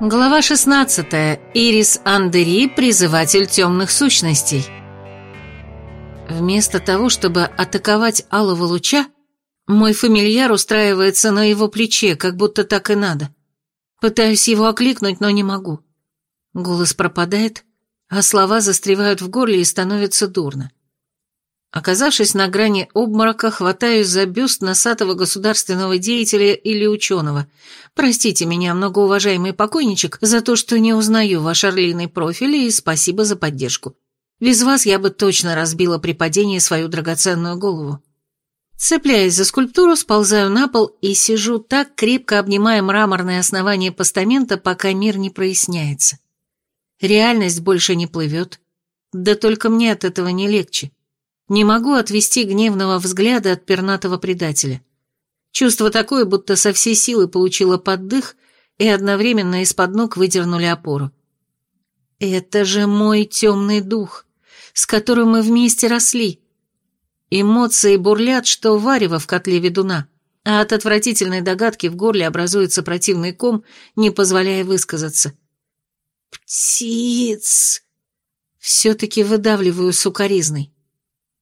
Глава 16. Ирис Андери, призыватель темных сущностей. Вместо того, чтобы атаковать алого луча, мой фамильяр устраивается на его плече, как будто так и надо. Пытаюсь его окликнуть, но не могу. Голос пропадает, а слова застревают в горле и становится дурно. Оказавшись на грани обморока, хватаюсь за бюст носатого государственного деятеля или ученого. Простите меня, многоуважаемый покойничек, за то, что не узнаю ваш орлиный профиль, и спасибо за поддержку. Без вас я бы точно разбила при падении свою драгоценную голову. Цепляясь за скульптуру, сползаю на пол и сижу так, крепко обнимая мраморное основание постамента, пока мир не проясняется. Реальность больше не плывет. Да только мне от этого не легче. Не могу отвести гневного взгляда от пернатого предателя. Чувство такое, будто со всей силы получила поддых и одновременно из-под ног выдернули опору. Это же мой темный дух, с которым мы вместе росли. Эмоции бурлят, что варево в котле ведуна, а от отвратительной догадки в горле образуется противный ком, не позволяя высказаться. «Птиц!» Все-таки выдавливаю сукоризной.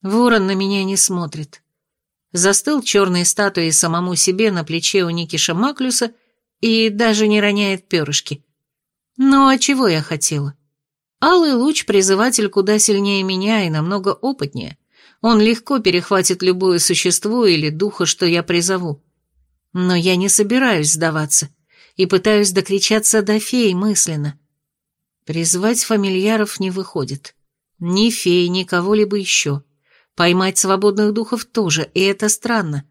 Ворон на меня не смотрит. Застыл черной статуей самому себе на плече у Никиша Маклюса и даже не роняет перышки. Ну а чего я хотела? Алый луч призыватель куда сильнее меня и намного опытнее. Он легко перехватит любое существо или духа, что я призову. Но я не собираюсь сдаваться и пытаюсь докричаться до феи мысленно. Призвать фамильяров не выходит. Ни феи, ни кого-либо еще. Поймать свободных духов тоже, и это странно.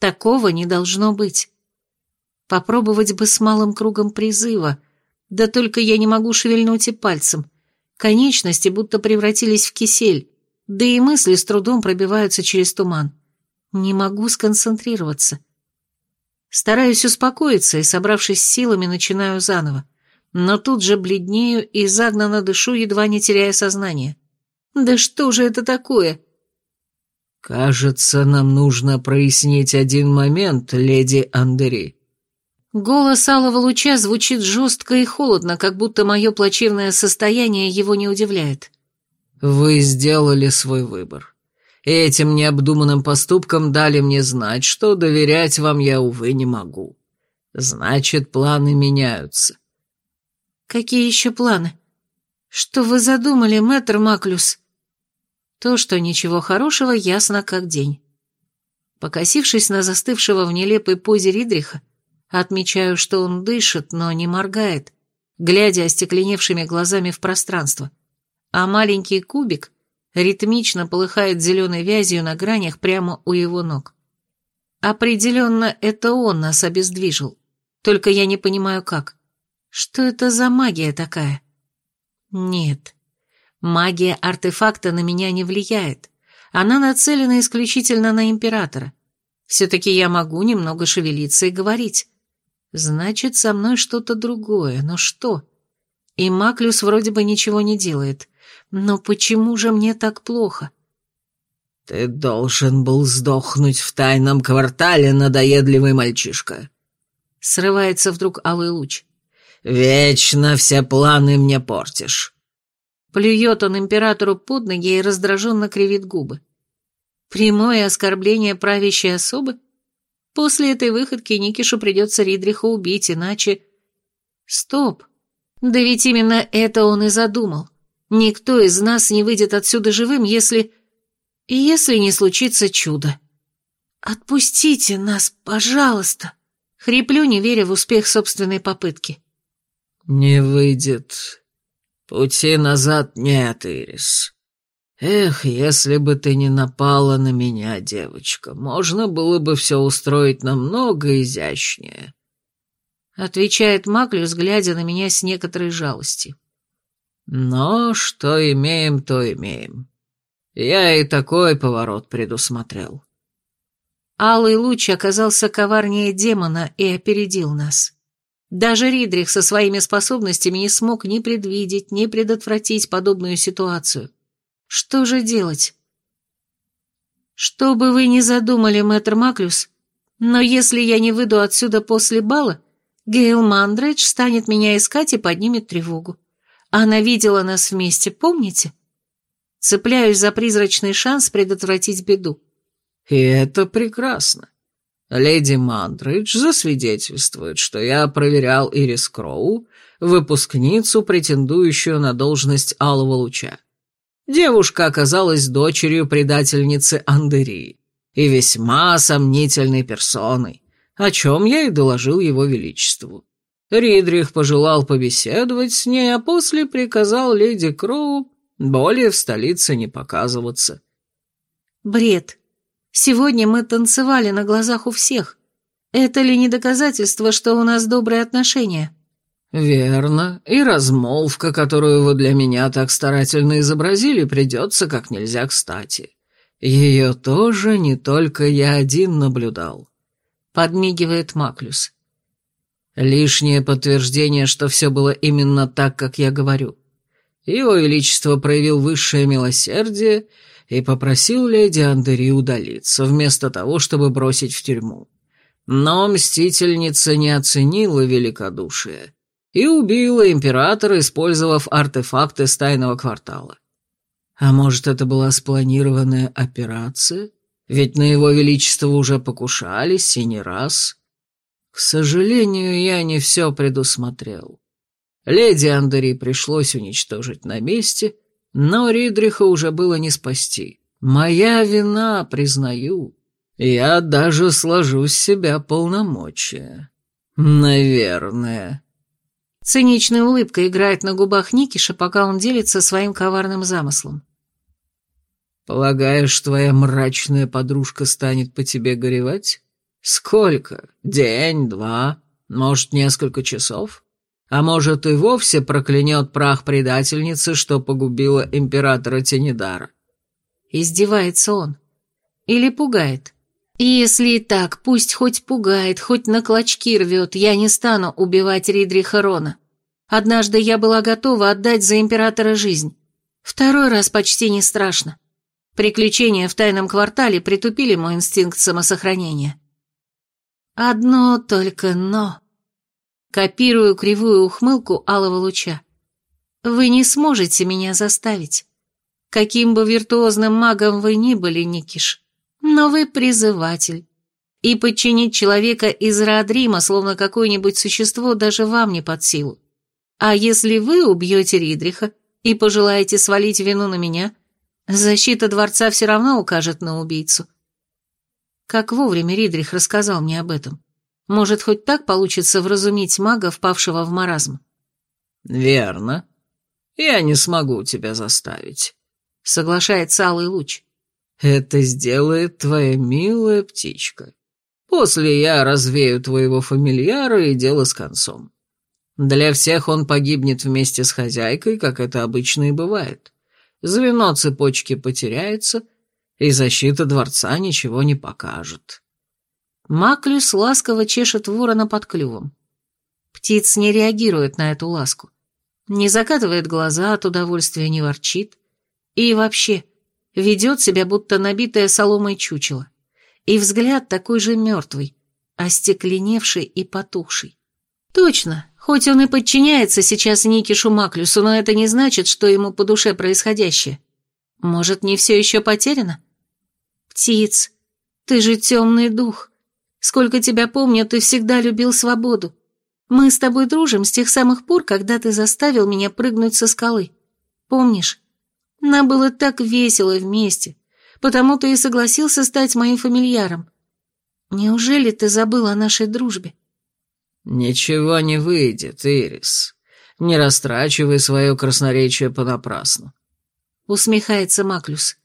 Такого не должно быть. Попробовать бы с малым кругом призыва, да только я не могу шевельнуть и пальцем. Конечности будто превратились в кисель, да и мысли с трудом пробиваются через туман. Не могу сконцентрироваться. Стараюсь успокоиться и, собравшись силами, начинаю заново. Но тут же бледнею и загнанно дышу, едва не теряя сознание. Да что же это такое? «Кажется, нам нужно прояснить один момент, леди Андери». Голос алого луча звучит жестко и холодно, как будто мое плачевное состояние его не удивляет. «Вы сделали свой выбор. Этим необдуманным поступком дали мне знать, что доверять вам я, увы, не могу. Значит, планы меняются». «Какие еще планы? Что вы задумали, мэтр Маклюс?» То, что ничего хорошего, ясно как день. Покосившись на застывшего в нелепой позе Ридриха, отмечаю, что он дышит, но не моргает, глядя остекленевшими глазами в пространство, а маленький кубик ритмично полыхает зеленой вязью на гранях прямо у его ног. Определенно, это он нас обездвижил, только я не понимаю как. Что это за магия такая? Нет, Магия артефакта на меня не влияет. Она нацелена исключительно на императора. Все-таки я могу немного шевелиться и говорить. Значит, со мной что-то другое. Но что? И Маклюс вроде бы ничего не делает. Но почему же мне так плохо? Ты должен был сдохнуть в тайном квартале, надоедливый мальчишка. Срывается вдруг алый луч. Вечно все планы мне портишь. Плюет он императору под ноги и раздраженно кривит губы. Прямое оскорбление правящей особы? После этой выходки Никишу придется Ридриха убить, иначе... Стоп! Да ведь именно это он и задумал. Никто из нас не выйдет отсюда живым, если... Если не случится чудо. «Отпустите нас, пожалуйста!» Хриплю, не веря в успех собственной попытки. «Не выйдет. «Пути назад нет, Ирис. Эх, если бы ты не напала на меня, девочка, можно было бы все устроить намного изящнее», — отвечает Маклюс, глядя на меня с некоторой жалостью. «Но что имеем, то имеем. Я и такой поворот предусмотрел». Алый луч оказался коварнее демона и опередил нас. Даже Ридрих со своими способностями не смог ни предвидеть, ни предотвратить подобную ситуацию. Что же делать? Что бы вы ни задумали, мэтр Маклюс, но если я не выйду отсюда после бала, Гейл Мандрейдж станет меня искать и поднимет тревогу. Она видела нас вместе, помните? Цепляюсь за призрачный шанс предотвратить беду. И это прекрасно. Леди Мандридж засвидетельствует, что я проверял Ирис Кроу, выпускницу, претендующую на должность Алого Луча. Девушка оказалась дочерью предательницы Андерии и весьма сомнительной персоной, о чем я и доложил его величеству. Ридрих пожелал побеседовать с ней, а после приказал леди Кроу более в столице не показываться. Бред. Сегодня мы танцевали на глазах у всех. Это ли не доказательство, что у нас добрые отношения? Верно. И размолвка, которую вы для меня так старательно изобразили, придется как нельзя кстати. Ее тоже не только я один наблюдал. Подмигивает Маклюс. Лишнее подтверждение, что все было именно так, как я говорю. Его Величество проявил высшее милосердие и попросил леди Андери удалиться, вместо того, чтобы бросить в тюрьму. Но мстительница не оценила великодушие и убила императора, использовав артефакты с тайного квартала. А может, это была спланированная операция? Ведь на его величество уже покушались и не раз. К сожалению, я не все предусмотрел. Леди Андери пришлось уничтожить на месте — но Ридриха уже было не спасти. Моя вина, признаю. Я даже сложу с себя полномочия. Наверное. Циничная улыбка играет на губах Никиша, пока он делится своим коварным замыслом. «Полагаешь, твоя мрачная подружка станет по тебе горевать? Сколько? День, два, может, несколько часов?» А может, и вовсе проклянет прах предательницы, что погубила императора Тенедара. Издевается он. Или пугает. Если и так, пусть хоть пугает, хоть на клочки рвет, я не стану убивать Ридриха Рона. Однажды я была готова отдать за императора жизнь. Второй раз почти не страшно. Приключения в тайном квартале притупили мой инстинкт самосохранения. Одно только «но». Копирую кривую ухмылку алого луча. Вы не сможете меня заставить. Каким бы виртуозным магом вы ни были, Никиш, но вы призыватель. И подчинить человека из Раадрима, словно какое-нибудь существо, даже вам не под силу. А если вы убьете Ридриха и пожелаете свалить вину на меня, защита дворца все равно укажет на убийцу. Как вовремя Ридрих рассказал мне об этом. Может, хоть так получится вразумить мага, впавшего в маразм? Верно. Я не смогу тебя заставить. Соглашается Алый Луч. Это сделает твоя милая птичка. После я развею твоего фамильяра и дело с концом. Для всех он погибнет вместе с хозяйкой, как это обычно и бывает. Звено цепочки потеряется, и защита дворца ничего не покажет. Маклюс ласково чешет ворона под клювом. Птиц не реагирует на эту ласку. Не закатывает глаза от удовольствия, не ворчит. И вообще, ведет себя, будто набитая соломой чучело. И взгляд такой же мертвый, остекленевший и потухший. Точно, хоть он и подчиняется сейчас Никишу Маклюсу, но это не значит, что ему по душе происходящее. Может, не все еще потеряно? Птиц, ты же темный дух. Сколько тебя помню, ты всегда любил свободу. Мы с тобой дружим с тех самых пор, когда ты заставил меня прыгнуть со скалы. Помнишь? Нам было так весело вместе, потому ты и согласился стать моим фамильяром. Неужели ты забыл о нашей дружбе? Ничего не выйдет, Ирис. Не растрачивай свое красноречие понапрасну. Усмехается Маклюс.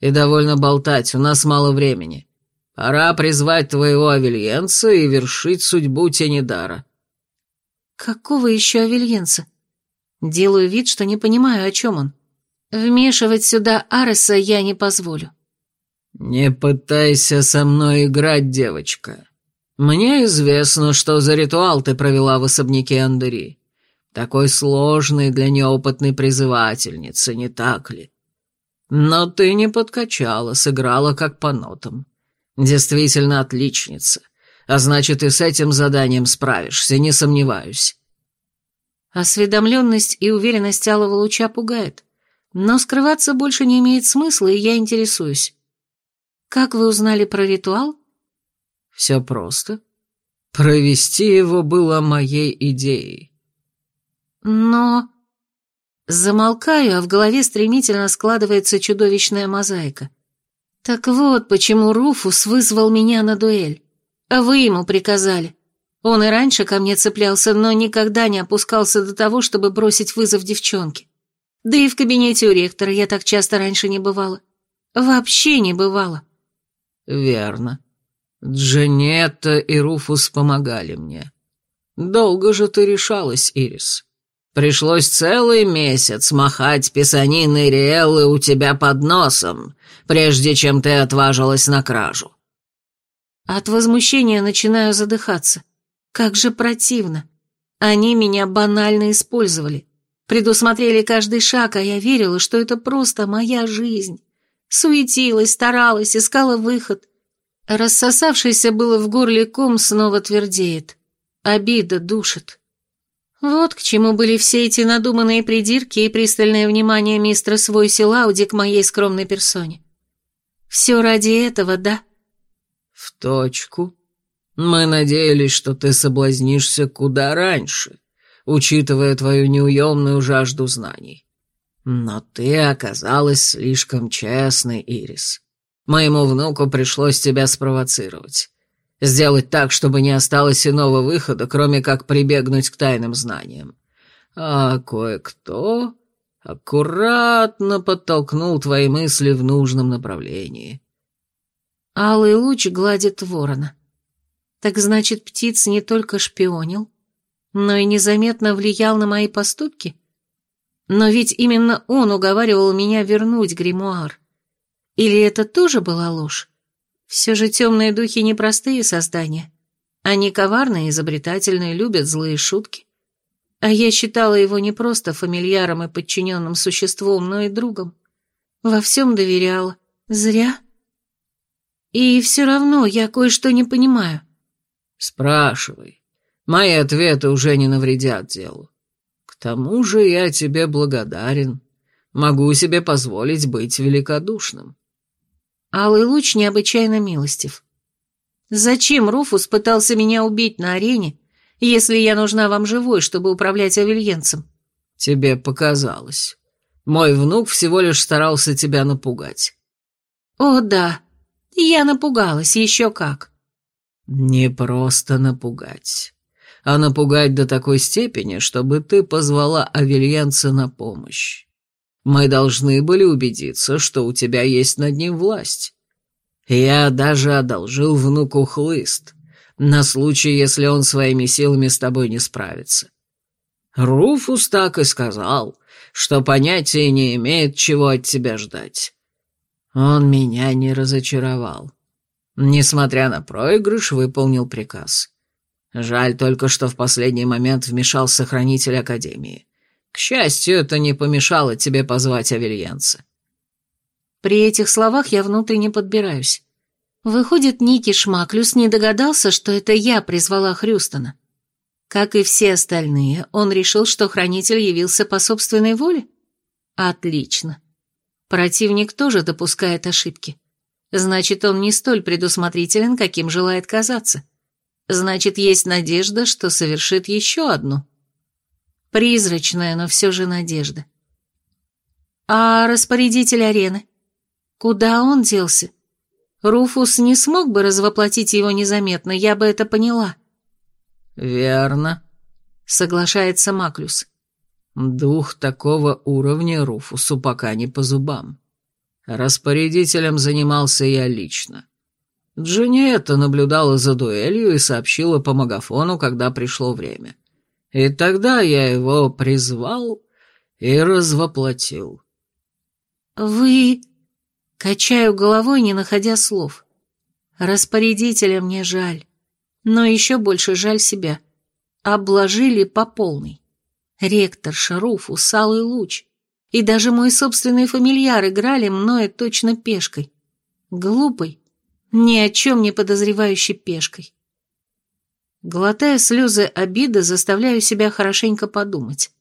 И довольно болтать, у нас мало времени. Пора призвать твоего Авельенца и вершить судьбу Тенедара». «Какого еще Авельенца?» Делаю вид, что не понимаю, о чем он. Вмешивать сюда Ареса я не позволю. «Не пытайся со мной играть, девочка. Мне известно, что за ритуал ты провела в особняке Андери. Такой сложный для неопытной призывательницы, не так ли? Но ты не подкачала, сыграла как по нотам. Действительно отличница. А значит, и с этим заданием справишься, не сомневаюсь. Осведомленность и уверенность Алого Луча пугает. Но скрываться больше не имеет смысла, и я интересуюсь. Как вы узнали про ритуал? Все просто. Провести его было моей идеей. Но... Замолкаю, а в голове стремительно складывается чудовищная мозаика. Так вот, почему Руфус вызвал меня на дуэль. А вы ему приказали. Он и раньше ко мне цеплялся, но никогда не опускался до того, чтобы бросить вызов девчонке. Да и в кабинете у ректора я так часто раньше не бывала. Вообще не бывала. Верно. Джанетта и Руфус помогали мне. Долго же ты решалась, Ирис. Пришлось целый месяц махать писаниной Риэллы у тебя под носом, прежде чем ты отважилась на кражу. От возмущения начинаю задыхаться. Как же противно. Они меня банально использовали. Предусмотрели каждый шаг, а я верила, что это просто моя жизнь. Суетилась, старалась, искала выход. Рассосавшийся было в горле ком снова твердеет. Обида душит. Вот к чему были все эти надуманные придирки и пристальное внимание мистера Свойси Лауди к моей скромной персоне. Все ради этого, да? В точку. Мы надеялись, что ты соблазнишься куда раньше, учитывая твою неуемную жажду знаний. Но ты оказалась слишком честной, Ирис. Моему внуку пришлось тебя спровоцировать. Сделать так, чтобы не осталось иного выхода, кроме как прибегнуть к тайным знаниям. А кое-кто аккуратно подтолкнул твои мысли в нужном направлении. Алый луч гладит ворона. Так значит, птиц не только шпионил, но и незаметно влиял на мои поступки? Но ведь именно он уговаривал меня вернуть гримуар. Или это тоже была ложь? Все же темные духи непростые создания. Они коварные, изобретательные, любят злые шутки. А я считала его не просто фамильяром и подчиненным существом, но и другом. Во всем доверяла. Зря. И все равно я кое-что не понимаю. Спрашивай. Мои ответы уже не навредят делу. К тому же я тебе благодарен. Могу себе позволить быть великодушным. Алый луч необычайно милостив. Зачем Руфус пытался меня убить на арене, если я нужна вам живой, чтобы управлять авельенцем? Тебе показалось. Мой внук всего лишь старался тебя напугать. О, да, я напугалась, еще как. Не просто напугать, а напугать до такой степени, чтобы ты позвала авельянца на помощь. Мы должны были убедиться, что у тебя есть над ним власть. Я даже одолжил внуку хлыст, на случай, если он своими силами с тобой не справится. Руфус так и сказал, что понятия не имеет, чего от тебя ждать. Он меня не разочаровал. Несмотря на проигрыш, выполнил приказ. Жаль только, что в последний момент вмешался хранитель Академии. К счастью, это не помешало тебе позвать Авельянца. При этих словах я внутренне подбираюсь. Выходит, Ники Шмаклюс не догадался, что это я призвала Хрюстона. Как и все остальные, он решил, что хранитель явился по собственной воле? Отлично. Противник тоже допускает ошибки. Значит, он не столь предусмотрителен, каким желает казаться. Значит, есть надежда, что совершит еще одну. Призрачная, но все же надежда. А распорядитель арены? Куда он делся? Руфус не смог бы развоплотить его незаметно, я бы это поняла. Верно, соглашается Маклюс. Дух такого уровня Руфусу пока не по зубам. Распорядителем занимался я лично. Джинетта наблюдала за дуэлью и сообщила по магафону, когда пришло время. И тогда я его призвал и развоплотил. «Вы...» — качаю головой, не находя слов. «Распорядителя мне жаль, но еще больше жаль себя. Обложили по полной. Ректор, Шаруф, Усалый Луч. И даже мой собственный фамильяр играли мною точно пешкой. Глупой, ни о чем не подозревающей пешкой. Глотая слезы обиды, заставляю себя хорошенько подумать.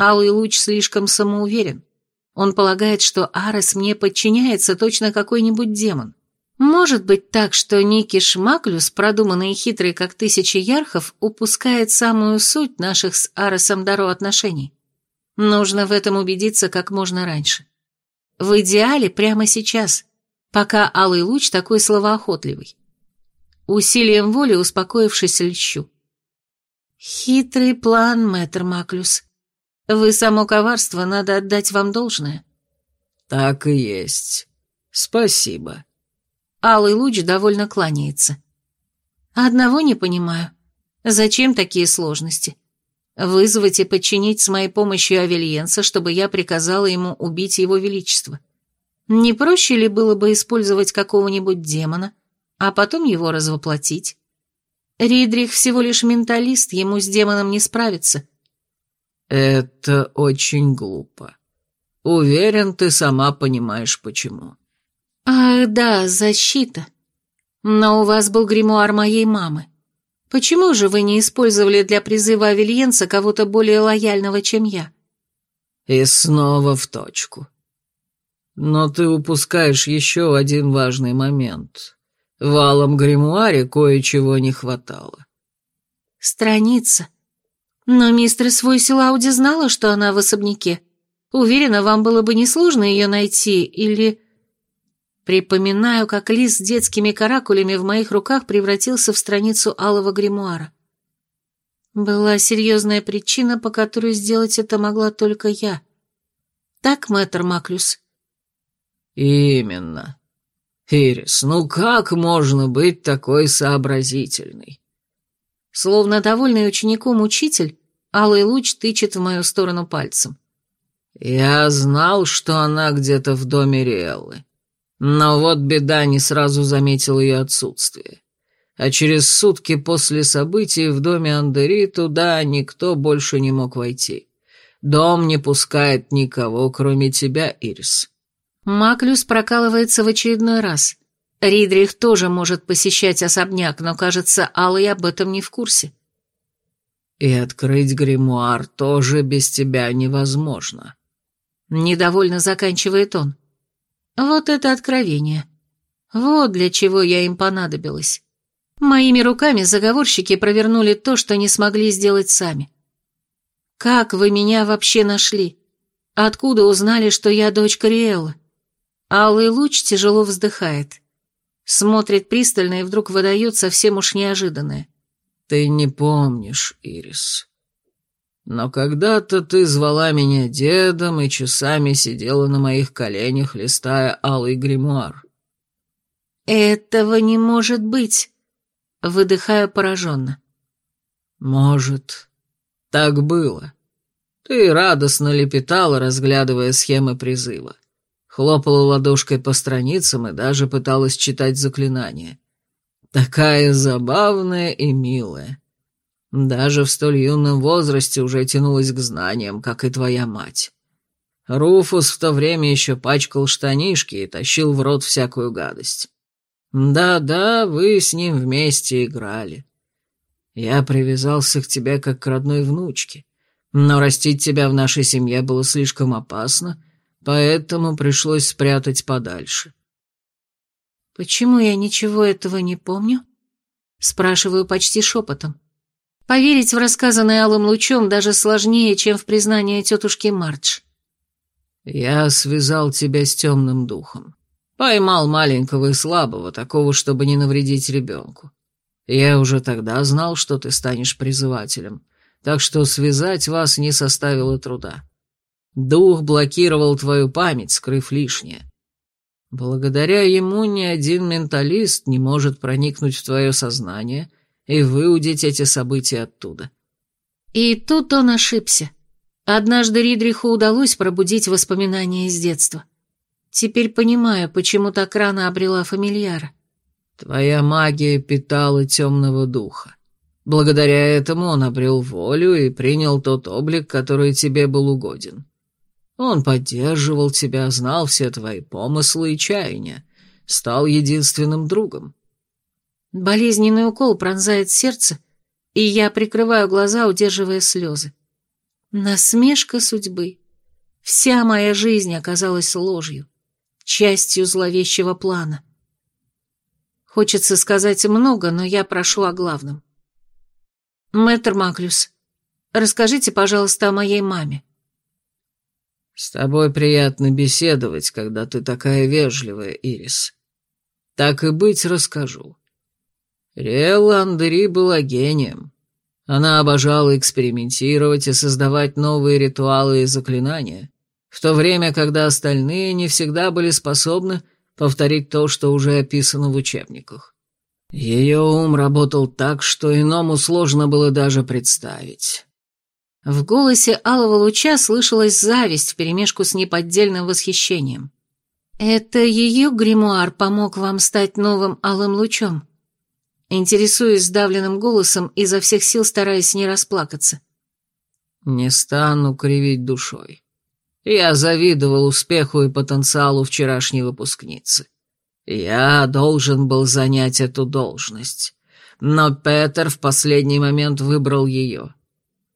Алый луч слишком самоуверен. Он полагает, что Арес мне подчиняется точно какой-нибудь демон. Может быть так, что Ники Шмаклюс, продуманный и хитрый, как тысячи ярхов, упускает самую суть наших с Аресом Даро отношений. Нужно в этом убедиться как можно раньше. В идеале прямо сейчас, пока Алый Луч такой словоохотливый. Усилием воли, успокоившись, льщу. Хитрый план, мэтр Маклюс. Вы само коварство, надо отдать вам должное. Так и есть. Спасибо. Алый луч довольно кланяется. Одного не понимаю. Зачем такие сложности? Вызвать и подчинить с моей помощью Авельенса, чтобы я приказала ему убить его величество. Не проще ли было бы использовать какого-нибудь демона, а потом его развоплотить? Ридрих всего лишь менталист, ему с демоном не справиться. Это очень глупо. Уверен, ты сама понимаешь, почему. «Ах, да, защита. Но у вас был гримуар моей мамы. Почему же вы не использовали для призыва Авельенца кого-то более лояльного, чем я?» И снова в точку. Но ты упускаешь еще один важный момент. В алом гримуаре кое-чего не хватало. Страница. Но мистер Свойсилауди знала, что она в особняке. Уверена, вам было бы несложно ее найти, или... Припоминаю, как лист с детскими каракулями в моих руках превратился в страницу алого гримуара. Была серьезная причина, по которой сделать это могла только я. Так, мэтр Маклюс? Именно. Ирис, ну как можно быть такой сообразительной? Словно довольный учеником учитель, алый луч тычет в мою сторону пальцем. Я знал, что она где-то в доме Риэллы. Но вот беда не сразу заметил ее отсутствие. А через сутки после событий в доме Андери туда никто больше не мог войти. Дом не пускает никого, кроме тебя, Ирис. Маклюс прокалывается в очередной раз. Ридрих тоже может посещать особняк, но, кажется, Алый об этом не в курсе. И открыть гримуар тоже без тебя невозможно. Недовольно заканчивает он. Вот это откровение. Вот для чего я им понадобилась. Моими руками заговорщики провернули то, что не смогли сделать сами. Как вы меня вообще нашли? Откуда узнали, что я дочь Кориэлла? Алый луч тяжело вздыхает. Смотрит пристально и вдруг выдает совсем уж неожиданное. Ты не помнишь, Ирис. Но когда-то ты звала меня дедом и часами сидела на моих коленях, листая алый гримуар. Этого не может быть, выдыхая пораженно. Может, так было. Ты радостно лепетала, разглядывая схемы призыва. Хлопала ладошкой по страницам и даже пыталась читать заклинания. Такая забавная и милая. Даже в столь юном возрасте уже тянулась к знаниям, как и твоя мать. Руфус в то время еще пачкал штанишки и тащил в рот всякую гадость. Да-да, вы с ним вместе играли. Я привязался к тебе как к родной внучке, но растить тебя в нашей семье было слишком опасно, поэтому пришлось спрятать подальше. «Почему я ничего этого не помню?» Спрашиваю почти шепотом. Поверить в рассказанное алым лучом даже сложнее, чем в признание тетушки Мардж. «Я связал тебя с темным духом. Поймал маленького и слабого, такого, чтобы не навредить ребенку. Я уже тогда знал, что ты станешь призывателем, так что связать вас не составило труда. Дух блокировал твою память, скрыв лишнее. Благодаря ему ни один менталист не может проникнуть в твое сознание и выудить эти события оттуда. И тут он ошибся. Однажды Ридриху удалось пробудить воспоминания из детства. Теперь понимаю, почему так рано обрела фамильяра. Твоя магия питала темного духа. Благодаря этому он обрел волю и принял тот облик, который тебе был угоден. Он поддерживал тебя, знал все твои помыслы и чаяния, стал единственным другом. Болезненный укол пронзает сердце, и я прикрываю глаза, удерживая слезы. Насмешка судьбы. Вся моя жизнь оказалась ложью, частью зловещего плана. Хочется сказать много, но я прошу о главном. Мэтр Маклюс, расскажите, пожалуйста, о моей маме. С тобой приятно беседовать, когда ты такая вежливая, Ирис. Так и быть, расскажу. Риэлла Андери была гением. Она обожала экспериментировать и создавать новые ритуалы и заклинания, в то время, когда остальные не всегда были способны повторить то, что уже описано в учебниках. Ее ум работал так, что иному сложно было даже представить. В голосе алого луча слышалась зависть вперемешку с неподдельным восхищением. «Это ее гримуар помог вам стать новым алым лучом?» Интересуюсь сдавленным голосом, изо всех сил стараясь не расплакаться. «Не стану кривить душой. Я завидовал успеху и потенциалу вчерашней выпускницы. Я должен был занять эту должность, но Петер в последний момент выбрал ее.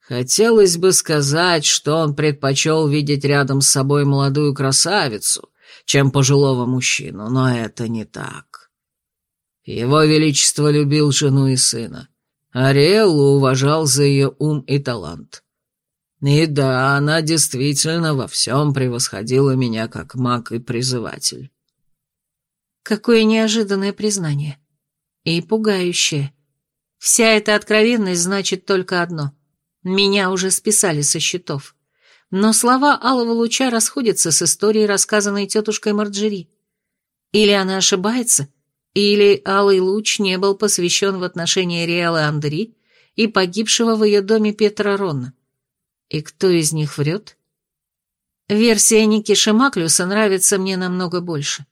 Хотелось бы сказать, что он предпочел видеть рядом с собой молодую красавицу, чем пожилого мужчину, но это не так. Его Величество любил жену и сына, а Риэллу уважал за ее ум и талант. И да, она действительно во всем превосходила меня как маг и призыватель. Какое неожиданное признание. И пугающее. Вся эта откровенность значит только одно. Меня уже списали со счетов. Но слова Алого Луча расходятся с историей, рассказанной тетушкой Марджери. Или она ошибается, или Алый Луч не был посвящен в отношения Риэлы Андри и погибшего в ее доме Петра Ронна. И кто из них врет? Версия Ники Шемаклюса нравится мне намного больше.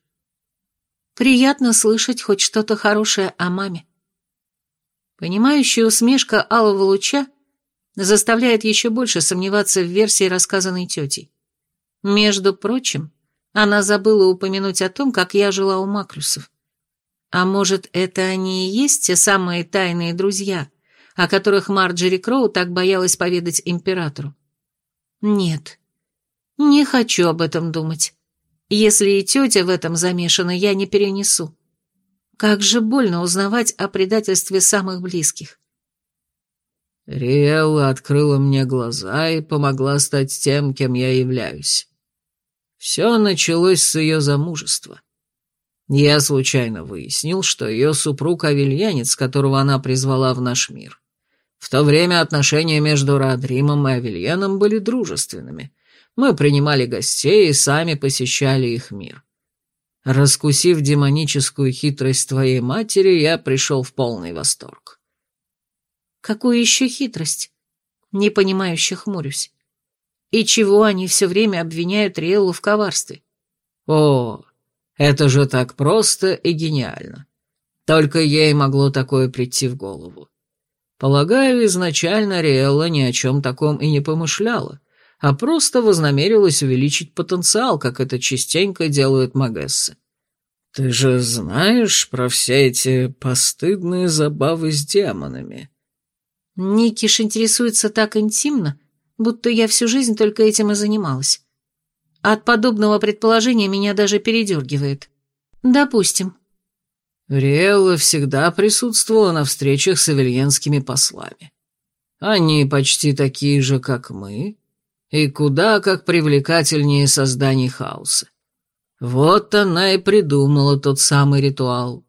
Приятно слышать хоть что-то хорошее о маме. Понимающая усмешка алого луча заставляет еще больше сомневаться в версии, рассказанной тетей. Между прочим, она забыла упомянуть о том, как я жила у Макрюсов. А может, это они и есть те самые тайные друзья, о которых Марджери Кроу так боялась поведать императору. Нет, не хочу об этом думать. Если и тетя в этом замешана, я не перенесу. Как же больно узнавать о предательстве самых близких. Риэлла открыла мне глаза и помогла стать тем, кем я являюсь. Все началось с ее замужества. Я случайно выяснил, что ее супруг Авельянец, которого она призвала в наш мир. В то время отношения между Родримом и Авельяном были дружественными. Мы принимали гостей и сами посещали их мир. Раскусив демоническую хитрость твоей матери, я пришел в полный восторг. Какую еще хитрость? Непонимающе хмурюсь. И чего они все время обвиняют Риэллу в коварстве? О, это же так просто и гениально. Только ей могло такое прийти в голову. Полагаю, изначально Риэлла ни о чем таком и не помышляла, а просто вознамерилась увеличить потенциал, как это частенько делают Магессы. Ты же знаешь про все эти постыдные забавы с демонами? Никиш интересуется так интимно, будто я всю жизнь только этим и занималась. От подобного предположения меня даже передергивает. Допустим. Риэлла всегда присутствовала на встречах с авельенскими послами. Они почти такие же, как мы, и куда как привлекательнее созданий хаоса. Вот она и придумала тот самый ритуал.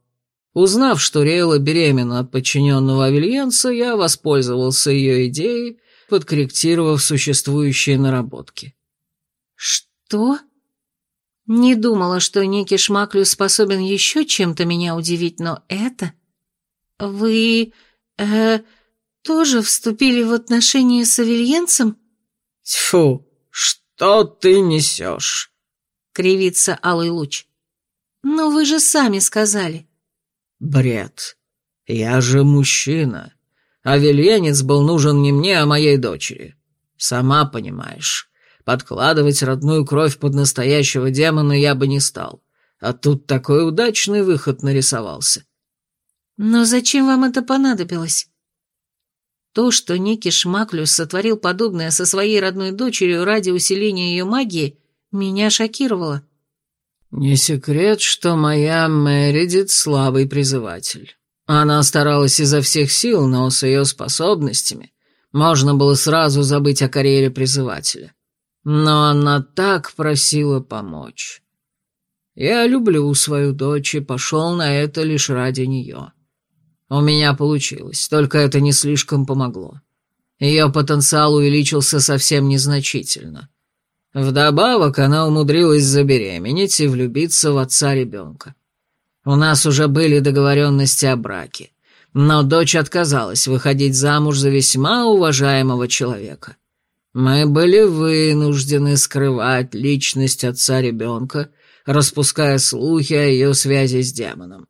Узнав, что Риэла беременна от подчиненного авельенца, я воспользовался ее идеей, подкорректировав существующие наработки. «Что?» Не думала, что некий Шмаклю способен еще чем-то меня удивить, но это... Вы... э... тоже вступили в отношения с Авельенцем? Тьфу, что ты несешь? Кривится Алый Луч. Но вы же сами сказали. Бред. Я же мужчина. Авельенец был нужен не мне, а моей дочери. Сама понимаешь. Подкладывать родную кровь под настоящего демона я бы не стал. А тут такой удачный выход нарисовался. Но зачем вам это понадобилось? То, что Ники Шмаклюс сотворил подобное со своей родной дочерью ради усиления ее магии, меня шокировало. «Не секрет, что моя Мэридит слабый призыватель. Она старалась изо всех сил, но с ее способностями можно было сразу забыть о карьере призывателя. Но она так просила помочь. Я люблю свою дочь и пошел на это лишь ради нее. У меня получилось, только это не слишком помогло. Ее потенциал увеличился совсем незначительно. Вдобавок она умудрилась забеременеть и влюбиться в отца ребенка. У нас уже были договоренности о браке, но дочь отказалась выходить замуж за весьма уважаемого человека. Мы были вынуждены скрывать личность отца ребенка, распуская слухи о ее связи с демоном.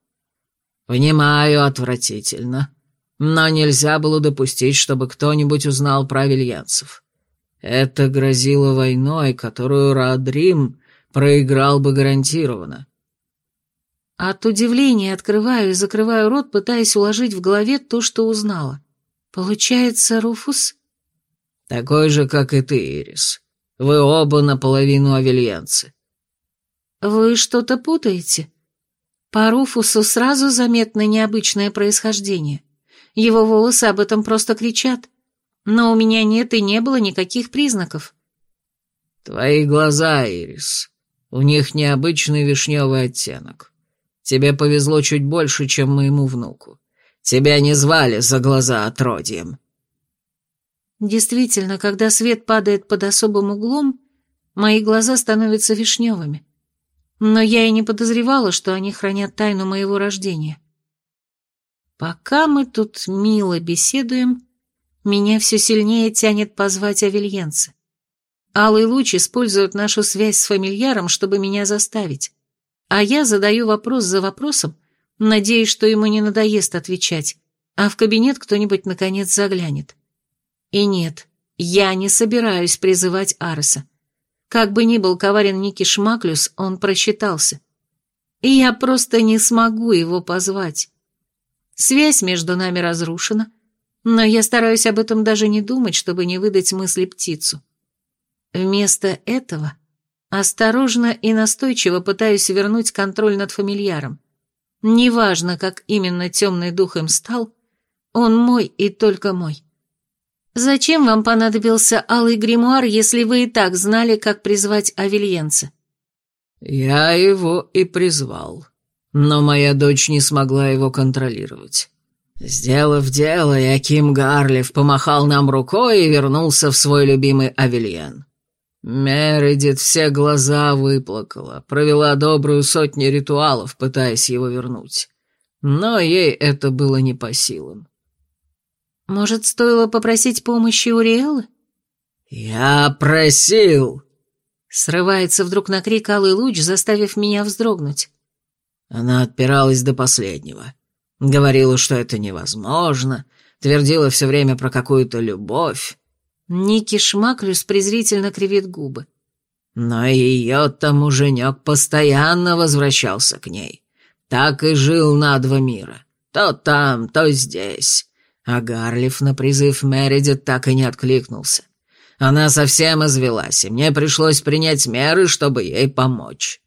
Понимаю, отвратительно, но нельзя было допустить, чтобы кто-нибудь узнал про вильянцев. Это грозило войной, которую Радрим проиграл бы гарантированно. От удивления открываю и закрываю рот, пытаясь уложить в голове то, что узнала. Получается, Руфус... Такой же, как и ты, Ирис. Вы оба наполовину авельянцы. Вы что-то путаете? По Руфусу сразу заметно необычное происхождение. Его волосы об этом просто кричат. Но у меня нет и не было никаких признаков. Твои глаза, Ирис. У них необычный вишневый оттенок. Тебе повезло чуть больше, чем моему внуку. Тебя не звали за глаза отродьем. Действительно, когда свет падает под особым углом, мои глаза становятся вишневыми. Но я и не подозревала, что они хранят тайну моего рождения. Пока мы тут мило беседуем, меня все сильнее тянет позвать Авельенца. Алый луч использует нашу связь с фамильяром, чтобы меня заставить. А я задаю вопрос за вопросом, надеясь, что ему не надоест отвечать, а в кабинет кто-нибудь наконец заглянет. И нет, я не собираюсь призывать Арса. Как бы ни был коварен Ники Шмаклюс, он просчитался. И я просто не смогу его позвать. Связь между нами разрушена, но я стараюсь об этом даже не думать, чтобы не выдать мысли птицу. Вместо этого Осторожно и настойчиво пытаюсь вернуть контроль над фамильяром. Неважно, как именно темный дух им стал, он мой и только мой. Зачем вам понадобился алый гримуар, если вы и так знали, как призвать Авельенца? Я его и призвал, но моя дочь не смогла его контролировать. Сделав дело, Яким Гарлев помахал нам рукой и вернулся в свой любимый Авельен. Мередит все глаза выплакала, провела добрую сотню ритуалов, пытаясь его вернуть. Но ей это было не по силам. «Может, стоило попросить помощи у Риэлы?» «Я просил!» Срывается вдруг на крик алый луч, заставив меня вздрогнуть. Она отпиралась до последнего. Говорила, что это невозможно, твердила все время про какую-то любовь. Ники Шмаклюс презрительно кривит губы. Но ее-то муженек постоянно возвращался к ней. Так и жил на два мира. То там, то здесь. А Гарлиф на призыв Мередит так и не откликнулся. Она совсем извелась, и мне пришлось принять меры, чтобы ей помочь.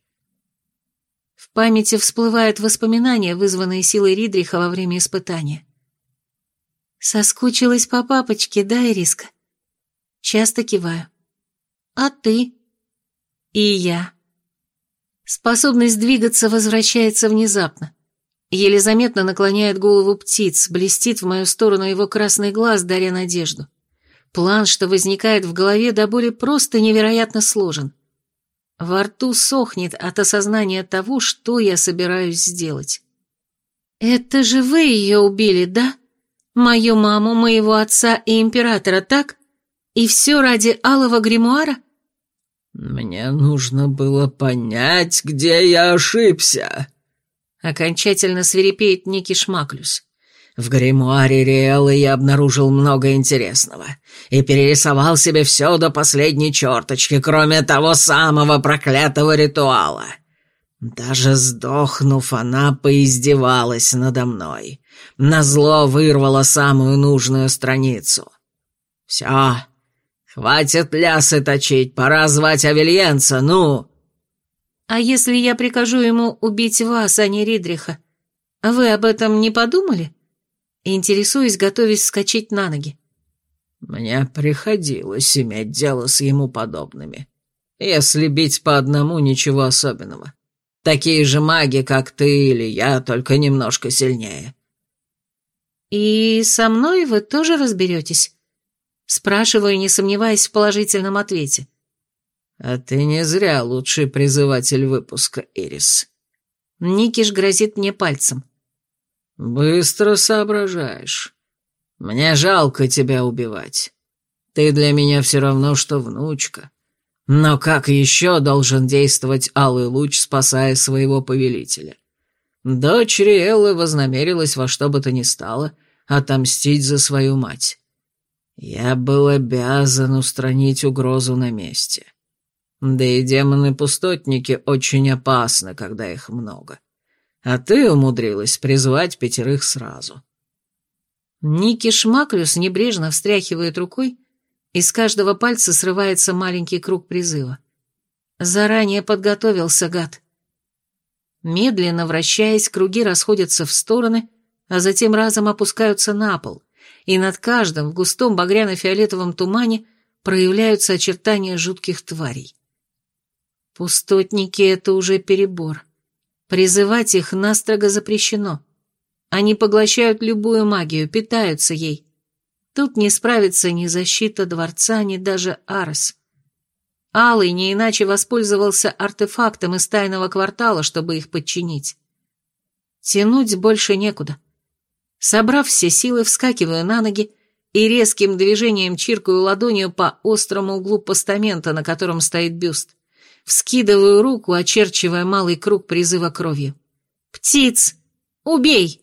Памяти всплывают воспоминания, вызванные силой Ридриха во время испытания. «Соскучилась по папочке, да, Ириска?» Часто киваю. А ты? И я. Способность двигаться возвращается внезапно. Еле заметно наклоняет голову птиц, блестит в мою сторону его красный глаз, даря надежду. План, что возникает в голове, до боли просто невероятно сложен. Во рту сохнет от осознания того, что я собираюсь сделать. «Это же вы ее убили, да? Мою маму, моего отца и императора, так?» И все ради алого гримуара? Мне нужно было понять, где я ошибся. Окончательно свирепеет Ники Шмаклюс. В гримуаре Риэллы я обнаружил много интересного и перерисовал себе все до последней черточки, кроме того самого проклятого ритуала. Даже сдохнув, она поиздевалась надо мной. Назло вырвала самую нужную страницу. Все, хватит лясы точить, пора звать Авельенца, ну!» «А если я прикажу ему убить вас, а не Ридриха? Вы об этом не подумали?» Интересуюсь, готовясь вскочить на ноги. «Мне приходилось иметь дело с ему подобными. Если бить по одному, ничего особенного. Такие же маги, как ты или я, только немножко сильнее». «И со мной вы тоже разберетесь?» Спрашиваю, не сомневаясь в положительном ответе. «А ты не зря лучший призыватель выпуска, Ирис». Никиш грозит мне пальцем. «Быстро соображаешь. Мне жалко тебя убивать. Ты для меня все равно, что внучка. Но как еще должен действовать Алый Луч, спасая своего повелителя? Дочь Риэллы вознамерилась во что бы то ни стало отомстить за свою мать. Я был обязан устранить угрозу на месте. Да и демоны-пустотники очень опасны, когда их много. А ты умудрилась призвать пятерых сразу. Ники Шмаклюс небрежно встряхивает рукой, и с каждого пальца срывается маленький круг призыва. Заранее подготовился гад. Медленно вращаясь, круги расходятся в стороны, а затем разом опускаются на пол, и над каждым в густом багряно-фиолетовом тумане проявляются очертания жутких тварей. Пустотники — это уже перебор. Призывать их настрого запрещено. Они поглощают любую магию, питаются ей. Тут не справится ни защита дворца, ни даже Арес. Алый не иначе воспользовался артефактом из тайного квартала, чтобы их подчинить. Тянуть больше некуда. Собрав все силы, вскакиваю на ноги и резким движением чиркаю ладонью по острому углу постамента, на котором стоит бюст. Вскидываю руку, очерчивая малый круг призыва кровью. «Птиц! Убей!»